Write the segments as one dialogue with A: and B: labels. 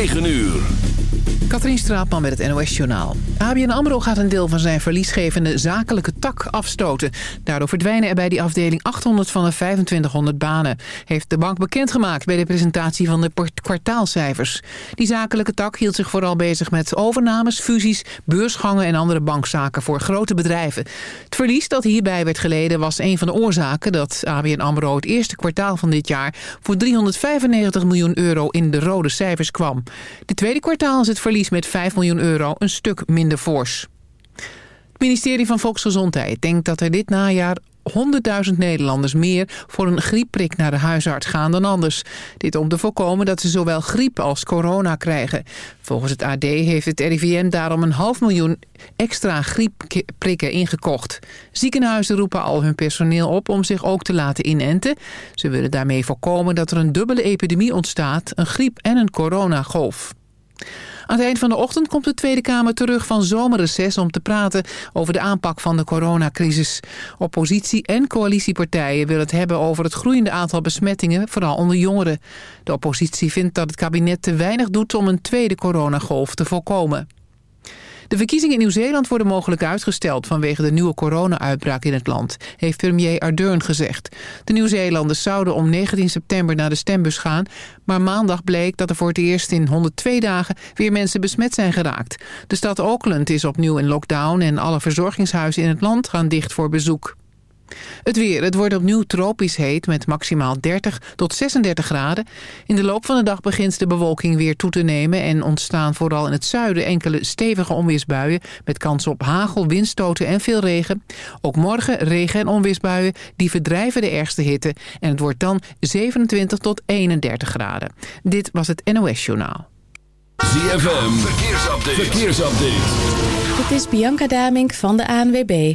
A: 9 uur.
B: Katrien Straatman met het NOS-journaal. ABN AMRO gaat een deel van zijn verliesgevende zakelijke tak afstoten. Daardoor verdwijnen er bij die afdeling 800 van de 2500 banen. Heeft de bank bekendgemaakt bij de presentatie van de kwartaalcijfers. Die zakelijke tak hield zich vooral bezig met overnames, fusies, beursgangen en andere bankzaken voor grote bedrijven. Het verlies dat hierbij werd geleden was een van de oorzaken dat ABN AMRO het eerste kwartaal van dit jaar voor 395 miljoen euro in de rode cijfers kwam. De tweede kwartaal is het verlies met 5 miljoen euro een stuk minder fors. Het ministerie van Volksgezondheid denkt dat er dit najaar 100.000 Nederlanders meer voor een griepprik naar de huisarts gaan dan anders. Dit om te voorkomen dat ze zowel griep als corona krijgen. Volgens het AD heeft het RIVM daarom een half miljoen extra griepprikken ingekocht. Ziekenhuizen roepen al hun personeel op om zich ook te laten inenten. Ze willen daarmee voorkomen dat er een dubbele epidemie ontstaat, een griep- en een coronagolf. Aan het eind van de ochtend komt de Tweede Kamer terug van zomerreces om te praten over de aanpak van de coronacrisis. Oppositie en coalitiepartijen willen het hebben over het groeiende aantal besmettingen, vooral onder jongeren. De oppositie vindt dat het kabinet te weinig doet om een tweede coronagolf te voorkomen. De verkiezingen in Nieuw-Zeeland worden mogelijk uitgesteld... vanwege de nieuwe corona-uitbraak in het land, heeft premier Ardern gezegd. De Nieuw-Zeelanders zouden om 19 september naar de stembus gaan... maar maandag bleek dat er voor het eerst in 102 dagen... weer mensen besmet zijn geraakt. De stad Auckland is opnieuw in lockdown... en alle verzorgingshuizen in het land gaan dicht voor bezoek. Het weer. Het wordt opnieuw tropisch heet met maximaal 30 tot 36 graden. In de loop van de dag begint de bewolking weer toe te nemen... en ontstaan vooral in het zuiden enkele stevige onweersbuien... met kans op hagel, windstoten en veel regen. Ook morgen regen- en onweersbuien die verdrijven de ergste hitte... en het wordt dan 27 tot 31 graden. Dit was het NOS Journaal.
A: ZFM. Verkeersupdate. Verkeersupdate.
C: Dit is Bianca Damink van de ANWB.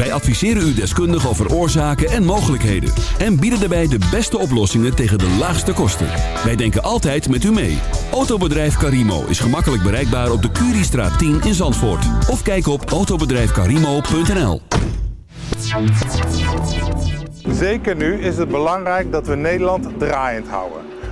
A: Wij adviseren u deskundig over oorzaken en mogelijkheden. En bieden daarbij de beste oplossingen tegen de laagste kosten. Wij denken altijd met u mee. Autobedrijf Carimo is gemakkelijk bereikbaar op de Curiestraat 10 in Zandvoort. Of kijk op autobedrijfcarimo.nl
D: Zeker nu is het belangrijk dat we Nederland draaiend houden.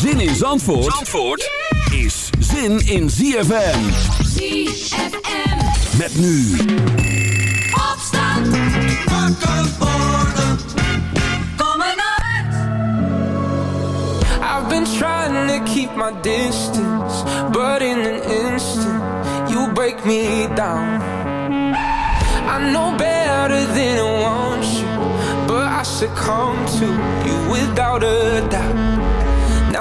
A: Zin in Zandvoort, Zandvoort is zin in ZFM.
E: ZFM.
A: Met nu.
E: Opstand. Wakker worden. Kom uit.
F: I've been trying to keep my distance, but in an instant, you break me down. I know better than I want you, but I succumb to you without a doubt.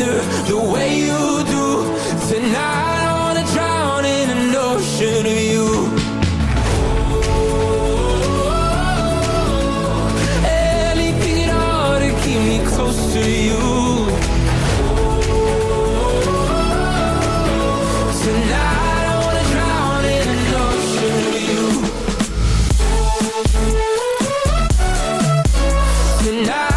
G: wonder the way you do tonight. I wanna drown in an ocean of you. close to you Tonight I wanna drown in an ocean
H: with you
I: Tonight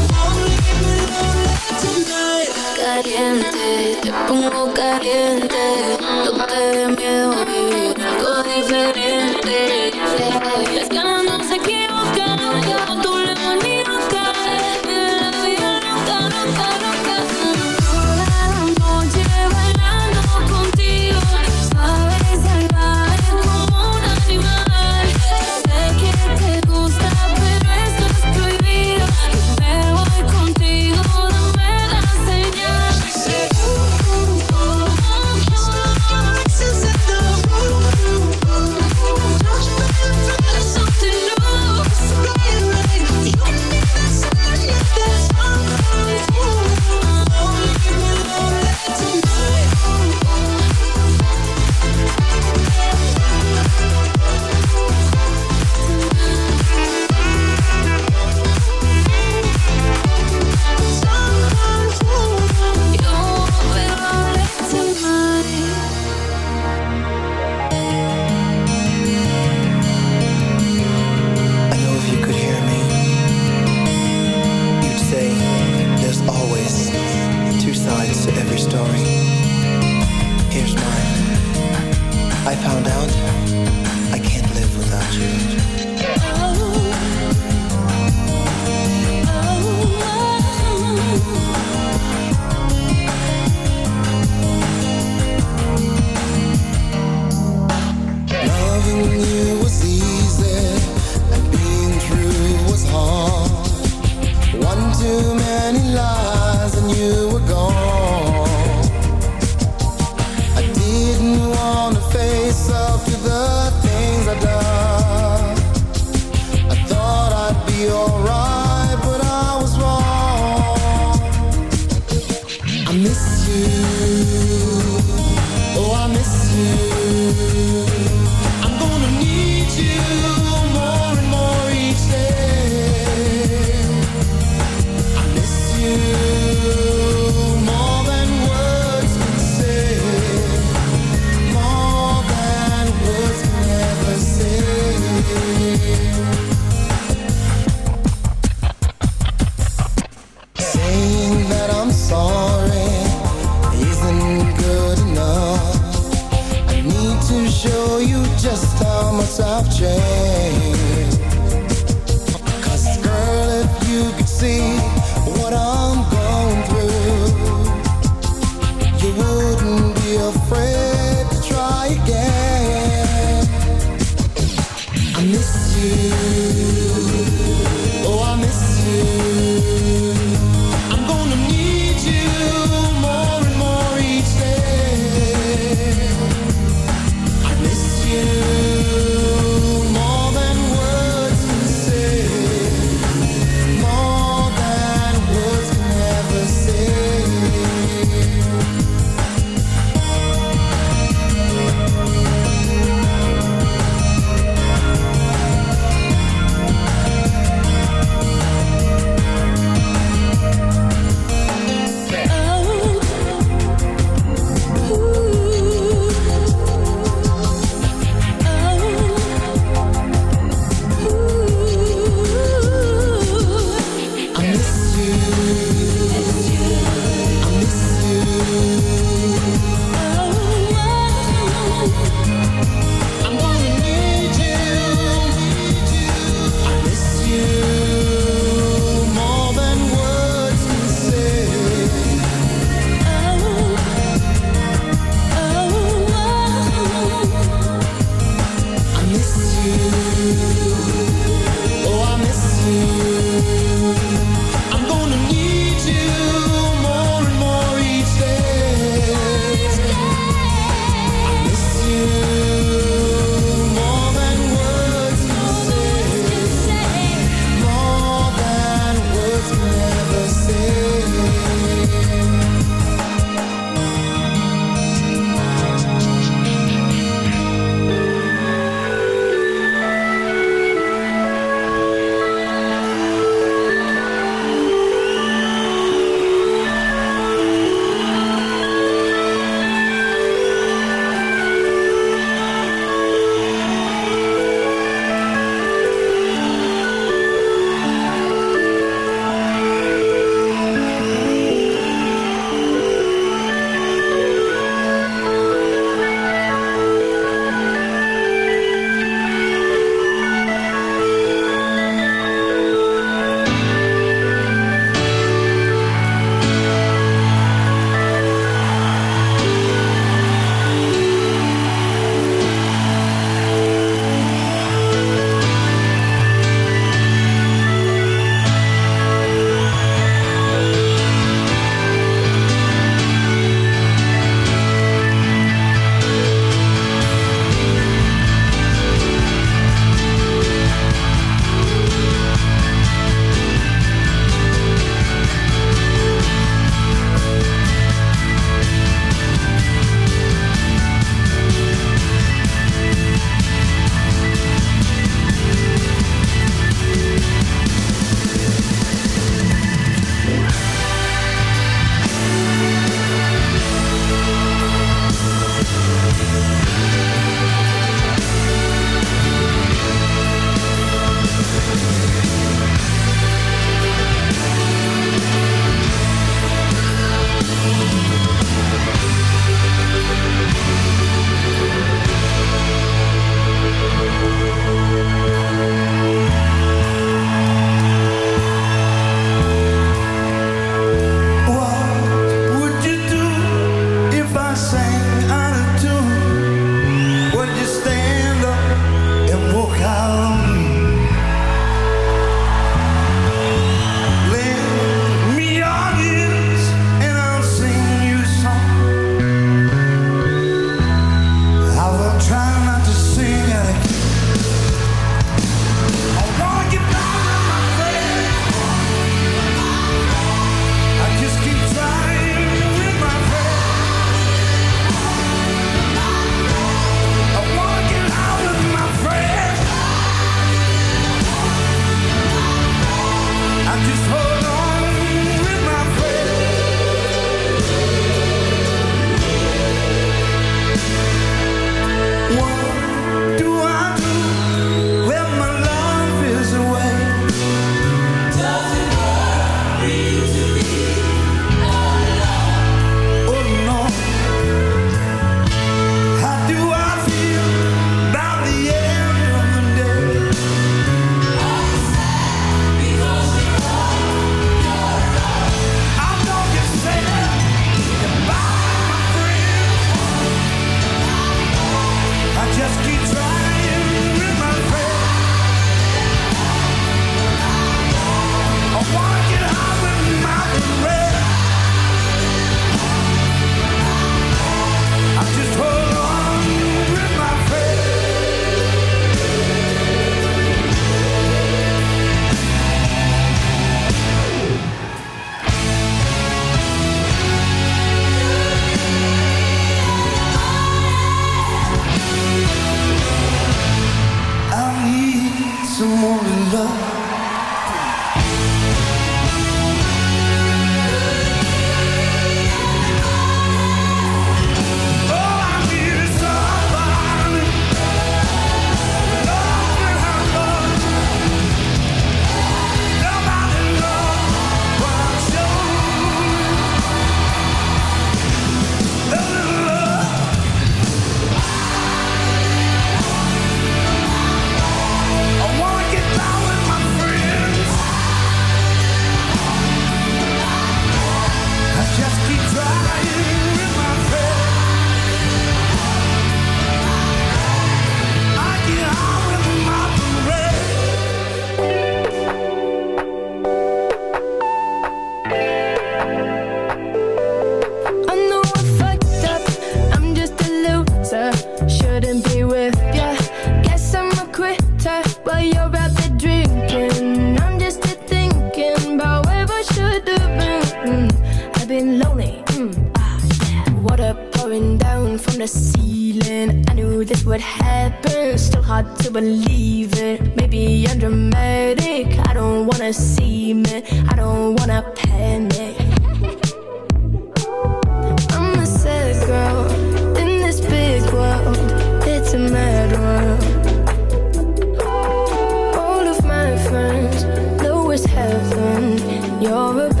J: You're a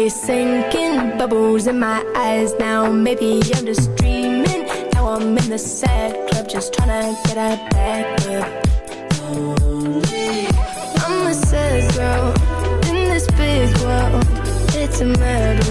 J: body sinking, bubbles in my eyes now. Maybe I'm just dreaming. Now I'm in the sad club, just trying to get her back up. Mama says, girl, in this big world, it's a
K: murder.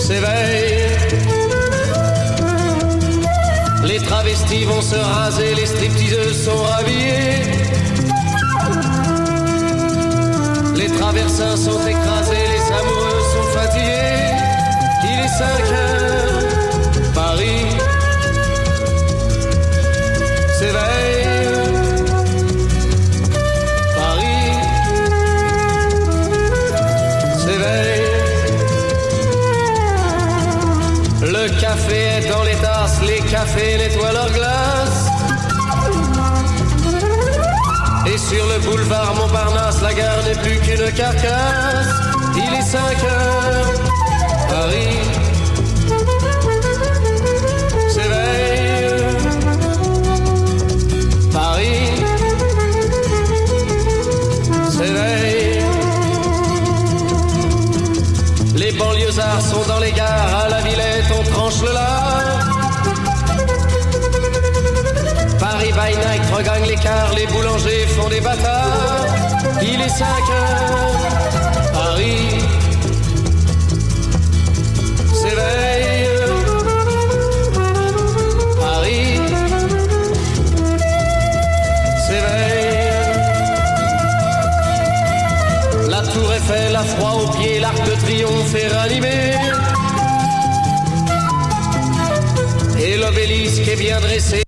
K: S'éveille. Les travestis vont se raser, les stripteaseuses sont rhabillées. Les traversins sont écrasés, les amoureux sont fatigués. Il est 5 nettoient leurs glaces. Et sur le boulevard Montparnasse, la gare n'est plus qu'une carcasse. Il est 5 heures, Paris regagne l'écart, les boulangers font des bâtards. Il est 5 heures, Paris s'éveille. Paris s'éveille. La tour Eiffel a froid aux pieds, l'arc de triomphe est ranimé. Et l'obélisque est bien dressé.